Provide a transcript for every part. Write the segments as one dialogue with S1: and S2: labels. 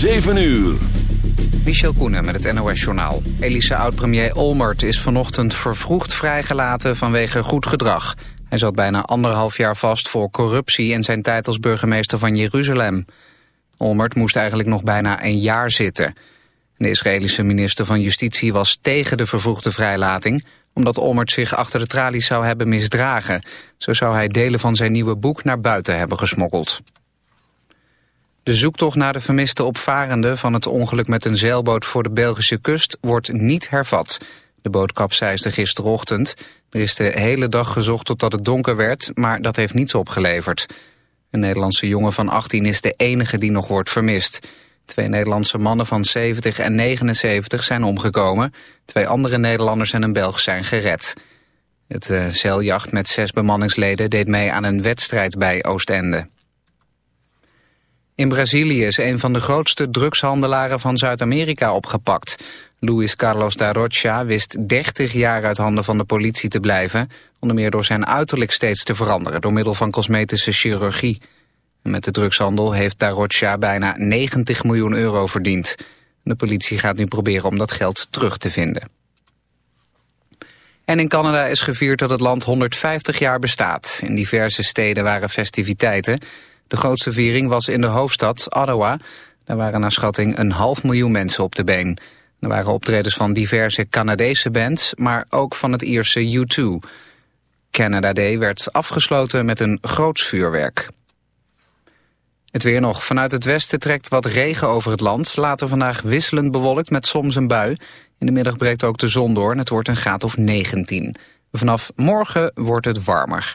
S1: 7 uur.
S2: Michel Koenen met het NOS-journaal. Elise oud-premier Olmert is vanochtend vervroegd vrijgelaten vanwege goed gedrag. Hij zat bijna anderhalf jaar vast voor corruptie in zijn tijd als burgemeester van Jeruzalem. Olmert moest eigenlijk nog bijna een jaar zitten. De Israëlische minister van Justitie was tegen de vervroegde vrijlating... omdat Olmert zich achter de tralies zou hebben misdragen. Zo zou hij delen van zijn nieuwe boek naar buiten hebben gesmokkeld. De zoektocht naar de vermiste opvarenden van het ongeluk met een zeilboot voor de Belgische kust wordt niet hervat. De boot kapseisde gisterochtend. Er is de hele dag gezocht totdat het donker werd, maar dat heeft niets opgeleverd. Een Nederlandse jongen van 18 is de enige die nog wordt vermist. Twee Nederlandse mannen van 70 en 79 zijn omgekomen. Twee andere Nederlanders en een Belg zijn gered. Het uh, zeiljacht met zes bemanningsleden deed mee aan een wedstrijd bij Oostende. In Brazilië is een van de grootste drugshandelaren van Zuid-Amerika opgepakt. Luis Carlos da Rocha wist 30 jaar uit handen van de politie te blijven... onder meer door zijn uiterlijk steeds te veranderen... door middel van cosmetische chirurgie. Met de drugshandel heeft da Rocha bijna 90 miljoen euro verdiend. De politie gaat nu proberen om dat geld terug te vinden. En in Canada is gevierd dat het land 150 jaar bestaat. In diverse steden waren festiviteiten... De grootste viering was in de hoofdstad Ottawa. Daar waren naar schatting een half miljoen mensen op de been. Er waren optredens van diverse Canadese bands, maar ook van het Ierse U2. Canada Day werd afgesloten met een groots vuurwerk. Het weer nog. Vanuit het westen trekt wat regen over het land. Later vandaag wisselend bewolkt met soms een bui. In de middag breekt ook de zon door en het wordt een graad of 19. Vanaf morgen wordt het warmer.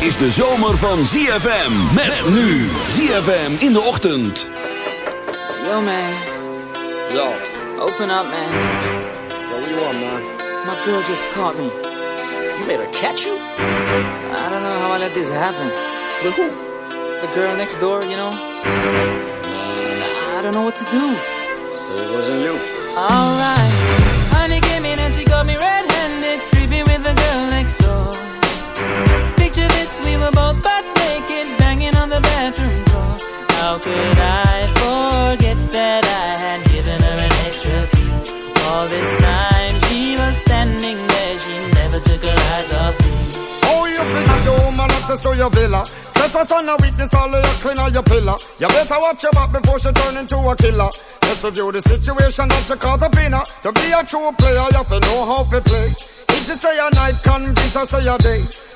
S1: Is de zomer van ZFM. Met nu ZFM in de ochtend.
S3: Yo, man.
S4: Yo,
S3: Open up, man.
S4: yo, what you want, man?
S3: My girl just caught me.
S4: You made her catch you?
S3: I don't know how I let this happen.
S4: With who?
S3: The girl next door, you know? I don't know what to do.
S4: Say it wasn't you.
S3: Alright. Could I forget that I had given her an extra key? All this time she was standing there, she never took her eyes off me.
S5: Oh, you the woman access to your villa. Trespass on a witness, all of your clean on your pillar. You better watch your back before she turn into a killer. Just review the situation that you up in her. To be a true player, you have to know how to play. If she say a night, convince her say a day.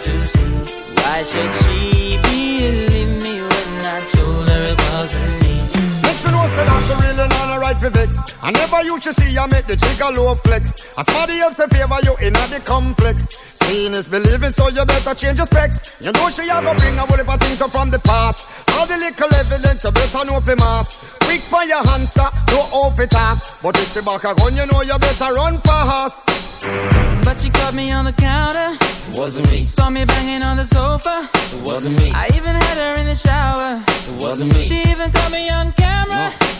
S3: to see. Why should she believe me when I told her it wasn't me?
S5: Make sure know say that she really not a right for vex. I never used to see I make the jigger low flex. As somebody else in favor you in the complex. Seeing is believing, so you better change your specs. You know she a go bring a whole heap of things up from the past. All the little evidence you better know for mass. Quick for your answer, no off it talk. But if she back a gun, you know you better run fast.
S3: But she caught me on the counter.
S4: It wasn't me.
S3: Saw me banging on the sofa.
S4: It wasn't me.
S3: I even had her in the shower.
S4: It wasn't me.
S3: She even caught me on camera.
S4: It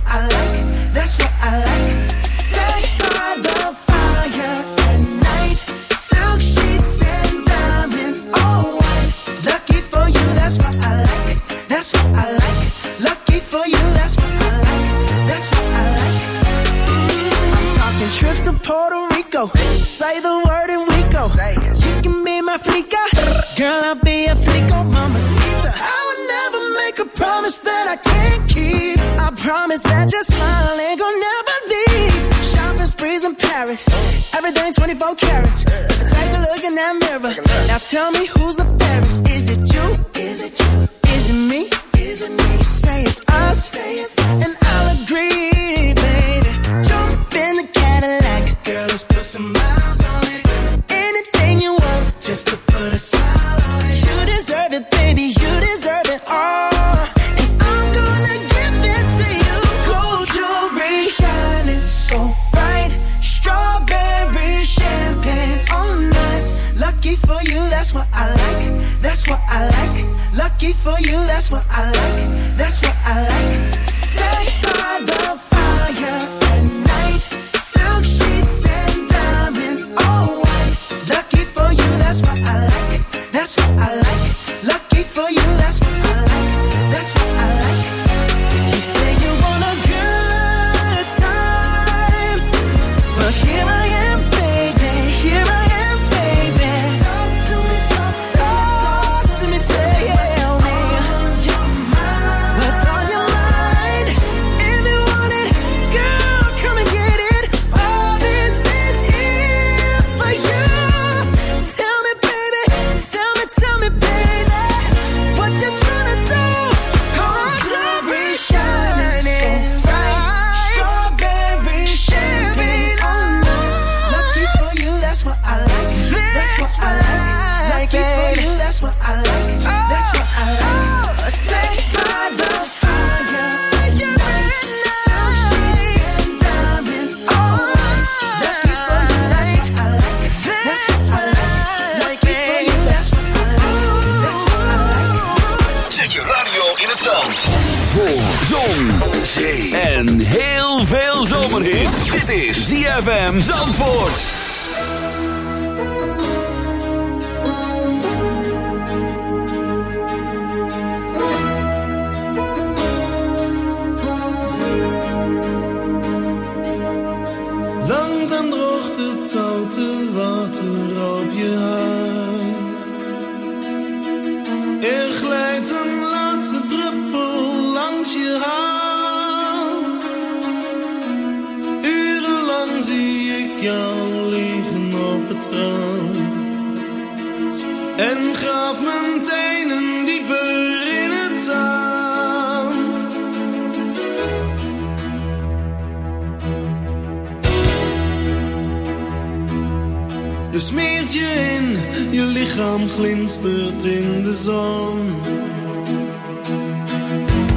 S6: Je smeert je in, je lichaam glinstert in de zon.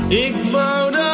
S6: Ik wou dat.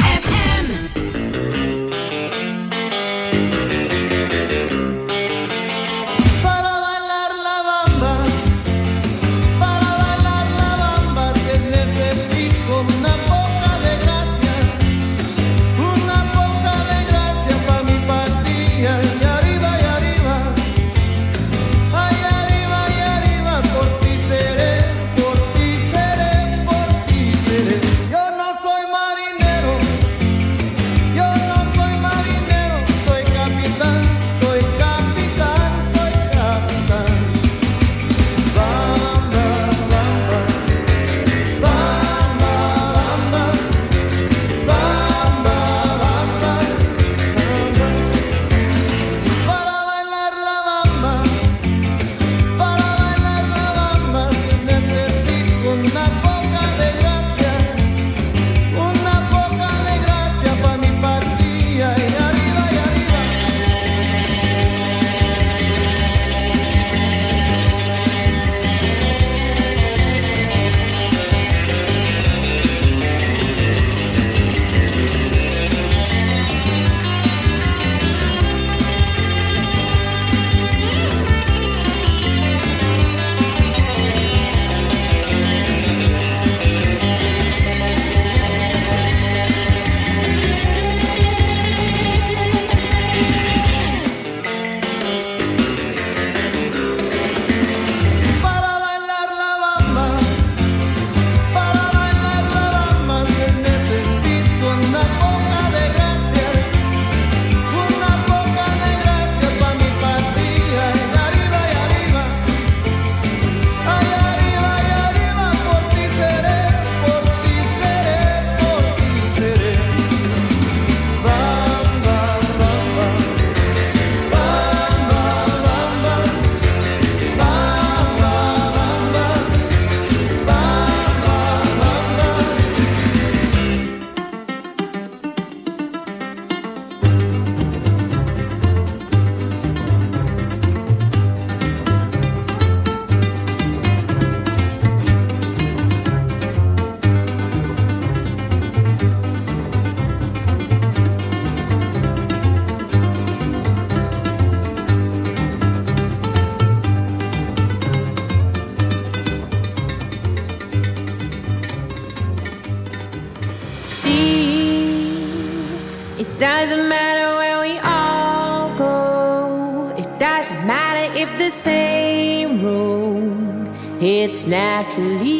S7: naturally.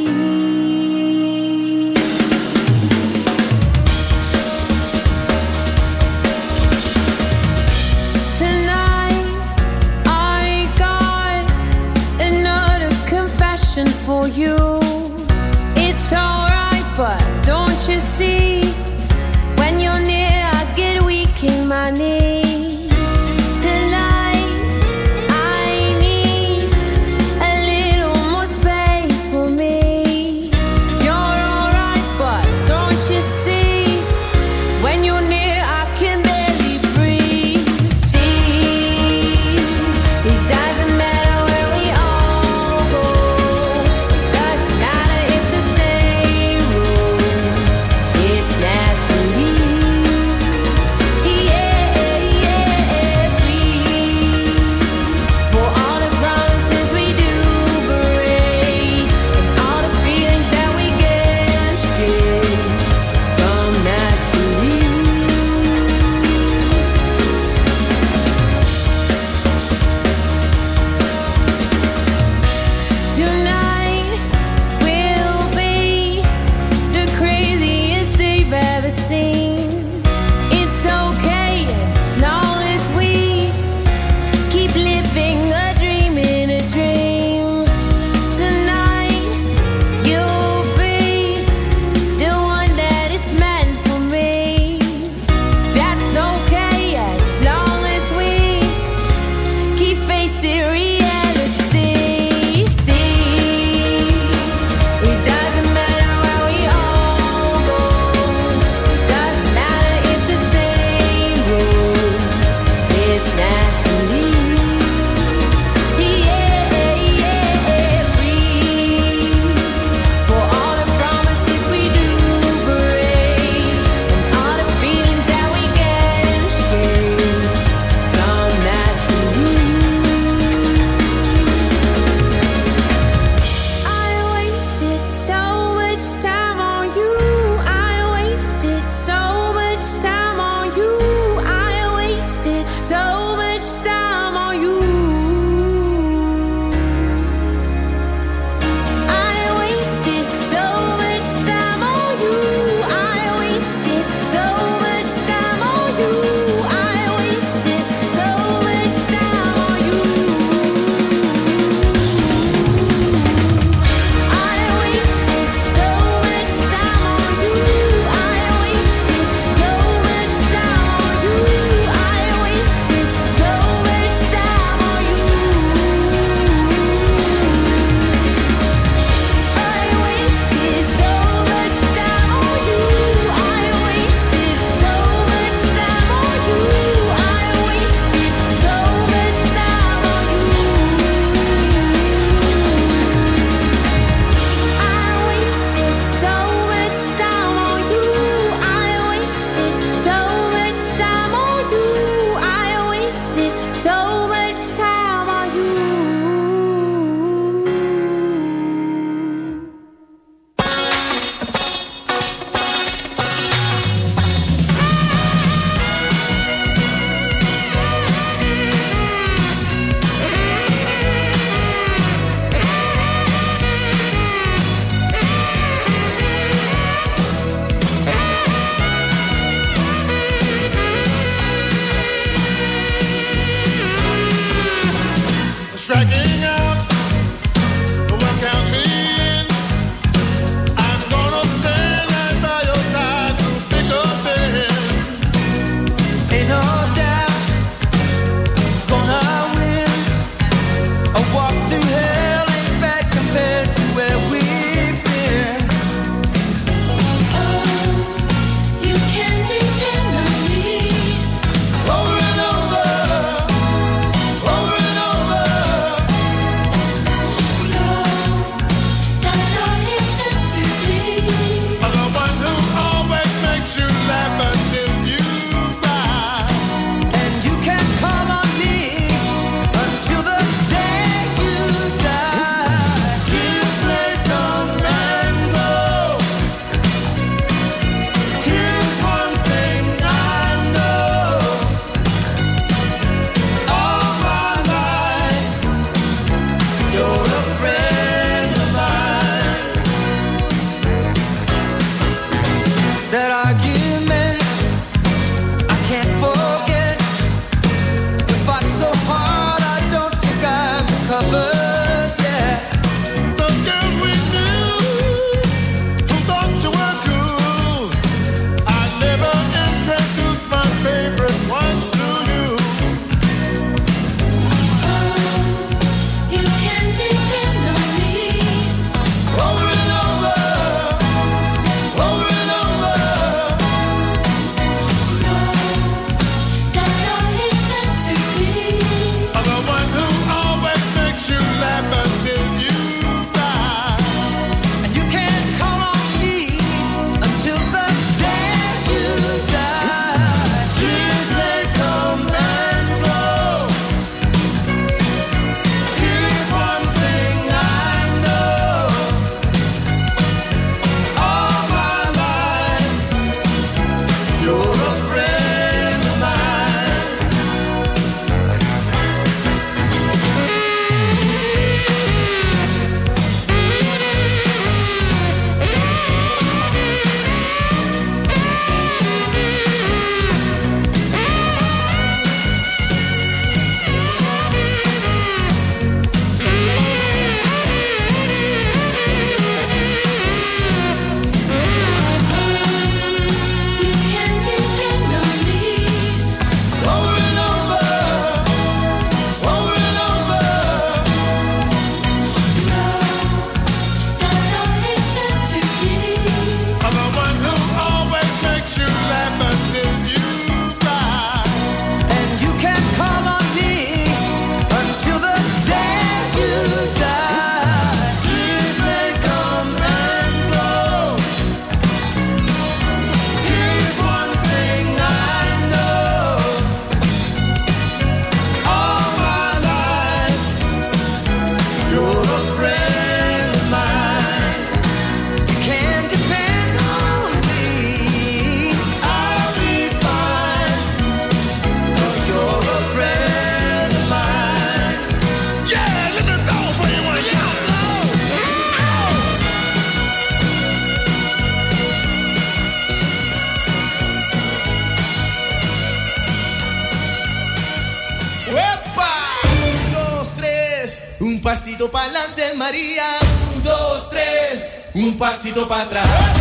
S6: Un pasito para atrás.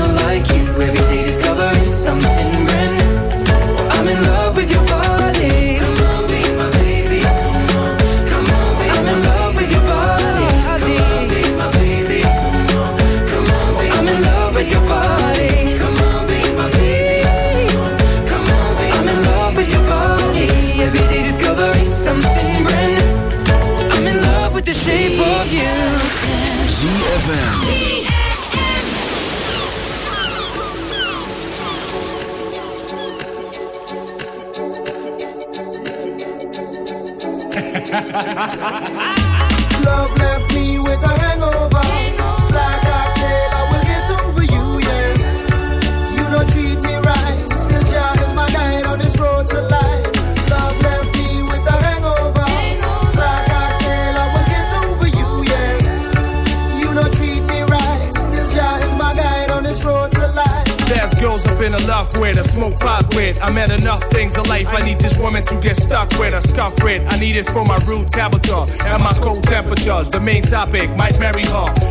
S1: ZFM.
S8: Ha ha ha ha ha! Love with,
S9: smoke pot with. I met enough things in life. I need this woman to get stuck with, a scuff with. I need it for my rude character and my cold temperatures. The main topic might marry her.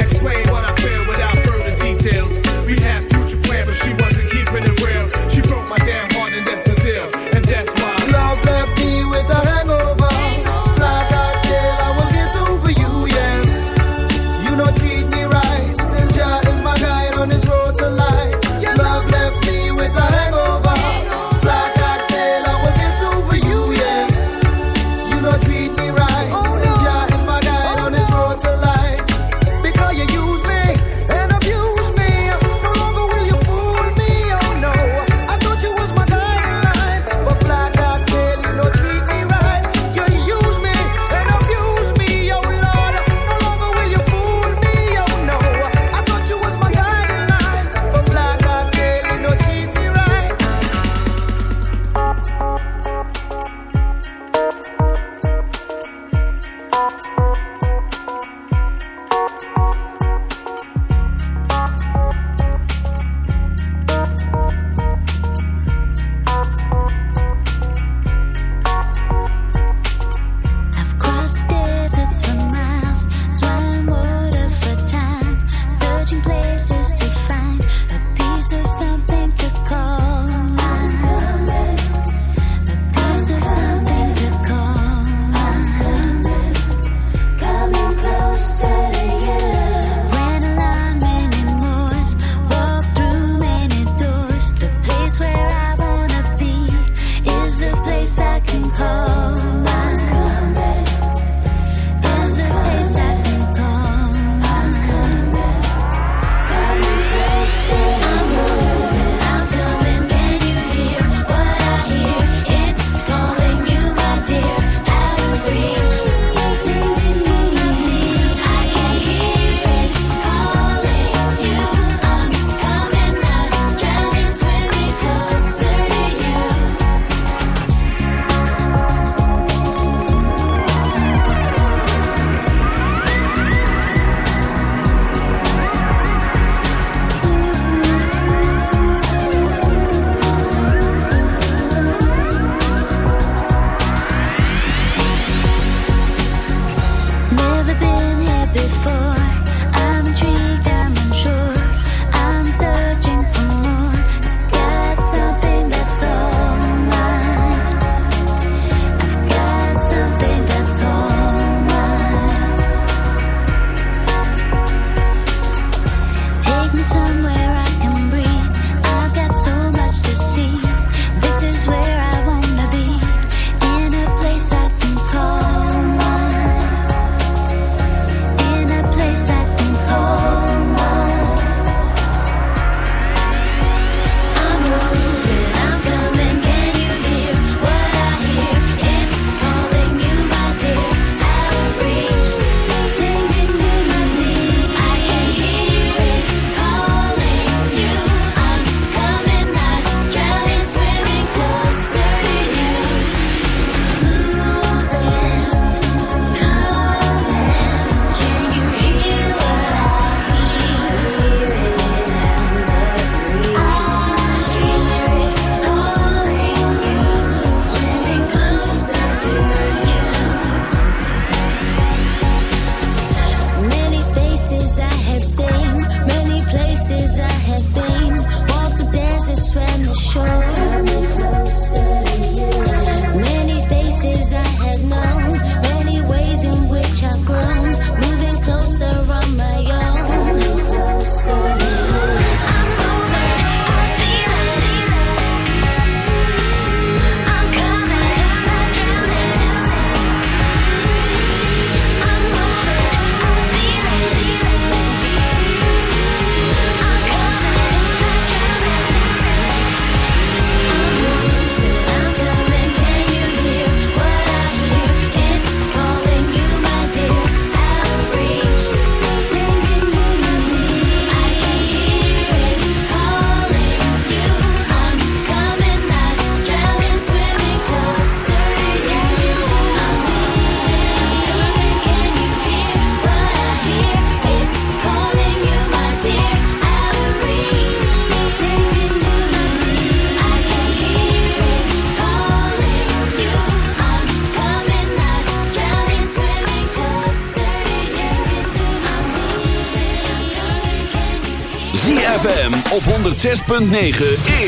S1: ZFM op 106.9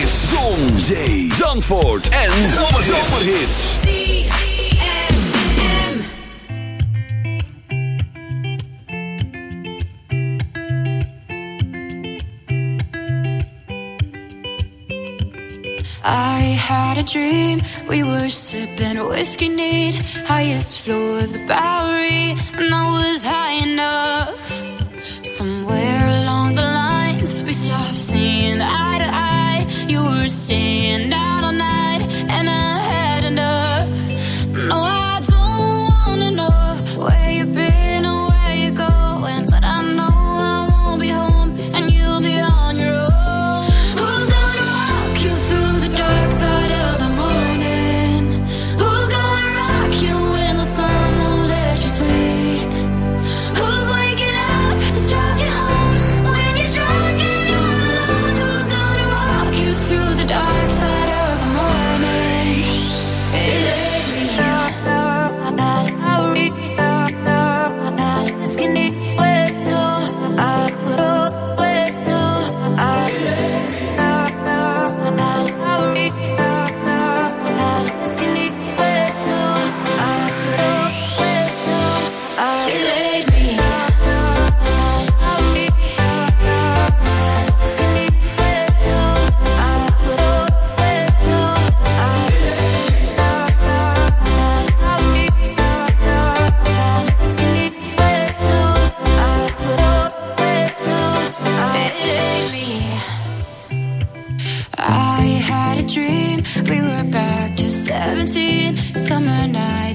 S1: is Zon, Zee, Zandvoort en Zomerhits.
S3: I had a dream, we were sipping whiskey neat. Highest floor of the Bowery, and I was high enough. Somewhere understand.